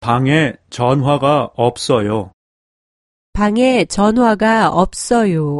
방에 전화가 없어요. 방에 전화가 없어요.